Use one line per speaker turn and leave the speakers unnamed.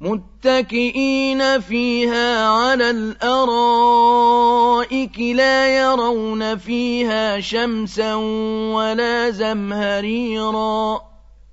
مُّتَّكِئِينَ فِيهَا عَلَى الْأَرَائِكِ لَا يَرَوْنَ فِيهَا شَمْسًا وَلَا زَمْهَرِيرًا